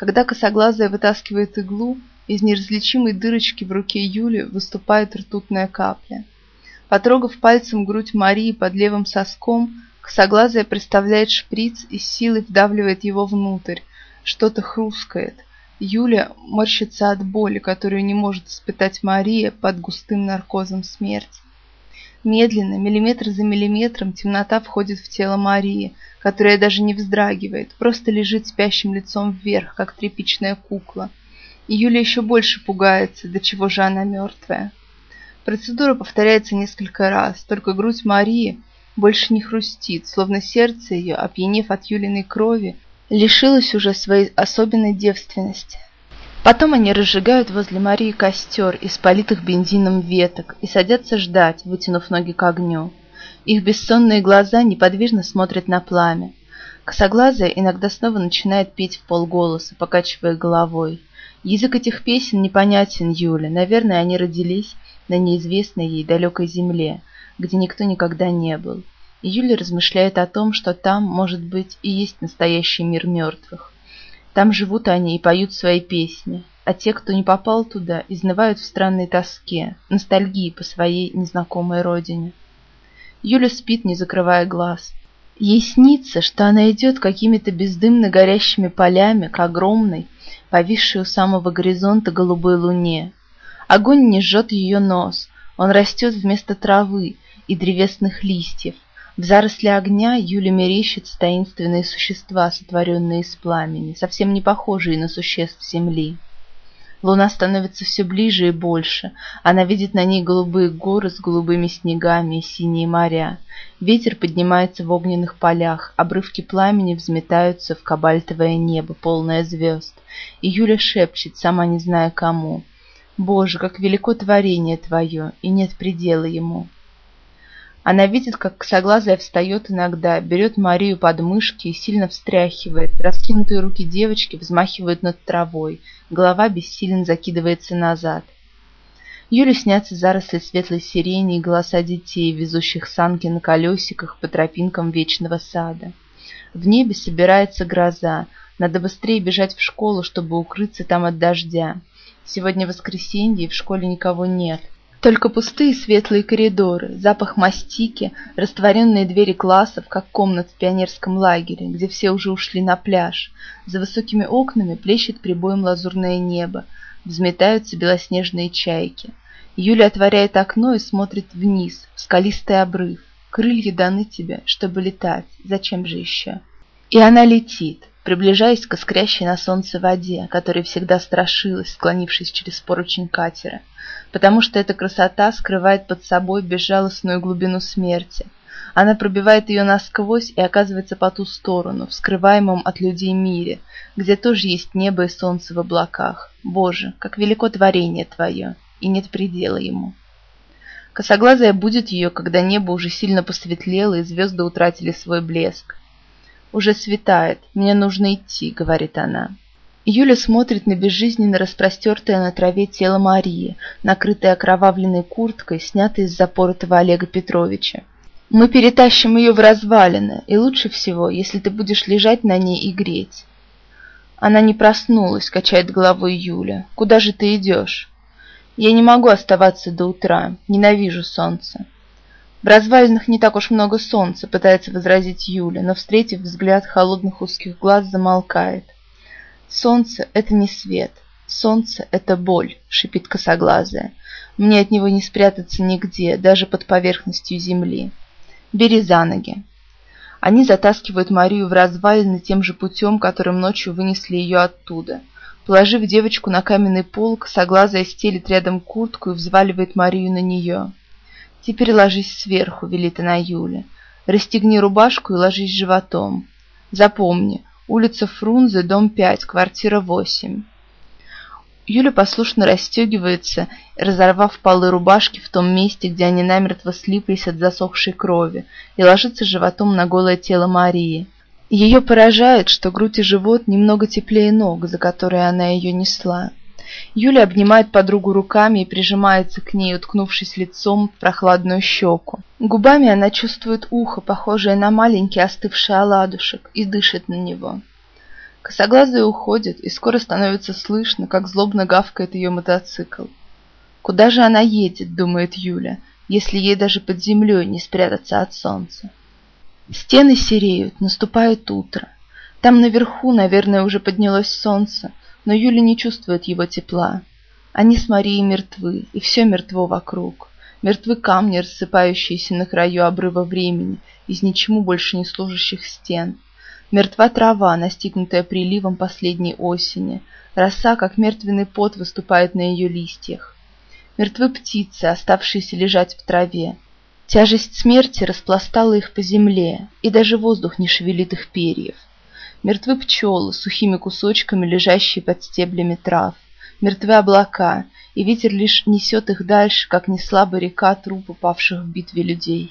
Когда косоглазая вытаскивает иглу, из неразличимой дырочки в руке Юли выступает ртутная капля. Потрогав пальцем грудь Марии под левым соском, косоглазая представляет шприц и силой вдавливает его внутрь. Что-то хрускает. Юля морщится от боли, которую не может испытать Мария под густым наркозом смерти. Медленно, миллиметр за миллиметром, темнота входит в тело Марии, которая даже не вздрагивает, просто лежит спящим лицом вверх, как тряпичная кукла. И Юля еще больше пугается, до чего же она мертвая. Процедура повторяется несколько раз, только грудь Марии больше не хрустит, словно сердце ее, опьянев от Юлиной крови, лишилось уже своей особенной девственности. Потом они разжигают возле Марии костер из политых бензином веток и садятся ждать, вытянув ноги к огню. Их бессонные глаза неподвижно смотрят на пламя. Косоглазая иногда снова начинает петь в полголоса, покачивая головой. Язык этих песен непонятен Юле. Наверное, они родились на неизвестной ей далекой земле, где никто никогда не был. И Юля размышляет о том, что там, может быть, и есть настоящий мир мертвых. Там живут они и поют свои песни, а те, кто не попал туда, изнывают в странной тоске, ностальгии по своей незнакомой родине. Юля спит, не закрывая глаз. Ей снится, что она идет какими-то бездымно горящими полями к огромной, повисшей у самого горизонта голубой луне. Огонь не жжет ее нос, он растет вместо травы и древесных листьев, в заросли огня Юля мерещит таинственные существа, сотворенные из пламени, совсем не похожие на существ земли. Луна становится все ближе и больше. Она видит на ней голубые горы с голубыми снегами и синие моря. Ветер поднимается в огненных полях, обрывки пламени взметаются в кабальтовое небо, полное звезд. И Юля шепчет, сама не зная кому. «Боже, как велико творение Твое, и нет предела ему!» Она видит, как косоглазая встает иногда, берет Марию под мышки и сильно встряхивает. Раскинутые руки девочки взмахивают над травой. Голова бессилен закидывается назад. Юле снятся заросли светлой сирени и голоса детей, везущих санки на колесиках по тропинкам вечного сада. В небе собирается гроза. Надо быстрее бежать в школу, чтобы укрыться там от дождя. Сегодня воскресенье, и в школе никого нет. Только пустые светлые коридоры, запах мастики, растворенные двери классов, как комнат в пионерском лагере, где все уже ушли на пляж. За высокими окнами плещет прибоем лазурное небо, взметаются белоснежные чайки. Юля отворяет окно и смотрит вниз, в скалистый обрыв. Крылья даны тебе, чтобы летать, зачем же еще? И она летит, приближаясь к искрящей на солнце воде, которой всегда страшилась, склонившись через поручень катера потому что эта красота скрывает под собой безжалостную глубину смерти. Она пробивает ее насквозь и оказывается по ту сторону, в скрываемом от людей мире, где тоже есть небо и солнце в облаках. Боже, как велико творение Твое, и нет предела ему. Косоглазая будет ее, когда небо уже сильно посветлело и звезды утратили свой блеск. «Уже светает, мне нужно идти», — говорит она. Юля смотрит на безжизненно распростертое на траве тело Марии, накрытое окровавленной курткой, снятой из запоротого Олега Петровича. «Мы перетащим ее в развалины, и лучше всего, если ты будешь лежать на ней и греть». Она не проснулась, качает головой Юля. «Куда же ты идешь?» «Я не могу оставаться до утра. Ненавижу солнце». В развалинах не так уж много солнца, пытается возразить Юля, но, встретив взгляд холодных узких глаз, замолкает. «Солнце — это не свет, солнце — это боль», — шипит косоглазая. «Мне от него не спрятаться нигде, даже под поверхностью земли. Бери за ноги». Они затаскивают Марию в развалины тем же путем, которым ночью вынесли ее оттуда. Положив девочку на каменный пол, косоглазая стелит рядом куртку и взваливает Марию на нее. «Теперь ложись сверху», — велит она Юле. «Расстегни рубашку и ложись животом. Запомни, Улица Фрунзе, дом 5, квартира 8. Юля послушно расстегивается, разорвав полы рубашки в том месте, где они намертво слиплись от засохшей крови, и ложится животом на голое тело Марии. Ее поражает, что грудь и живот немного теплее ног, за которые она ее несла. Юля обнимает подругу руками и прижимается к ней, уткнувшись лицом в прохладную щеку. Губами она чувствует ухо, похожее на маленький остывший оладушек, и дышит на него. Косоглазая уходит, и скоро становится слышно, как злобно гавкает ее мотоцикл. «Куда же она едет?» — думает Юля, если ей даже под землей не спрятаться от солнца. Стены сереют, наступает утро. Там наверху, наверное, уже поднялось солнце, но Юля не чувствует его тепла. Они с Марией мертвы, и все мертво вокруг. Мертвы камни, рассыпающиеся на краю обрыва времени, из ничему больше не служащих стен. Мертва трава, настигнутая приливом последней осени. Роса, как мертвенный пот, выступает на ее листьях. Мертвы птицы, оставшиеся лежать в траве. Тяжесть смерти распластала их по земле, и даже воздух не шевелит их перьев. Мертвы пчелы, сухими кусочками, лежащие под стеблями трав. Мертвы облака, и ветер лишь несет их дальше, как неслабая река труп упавших в битве людей.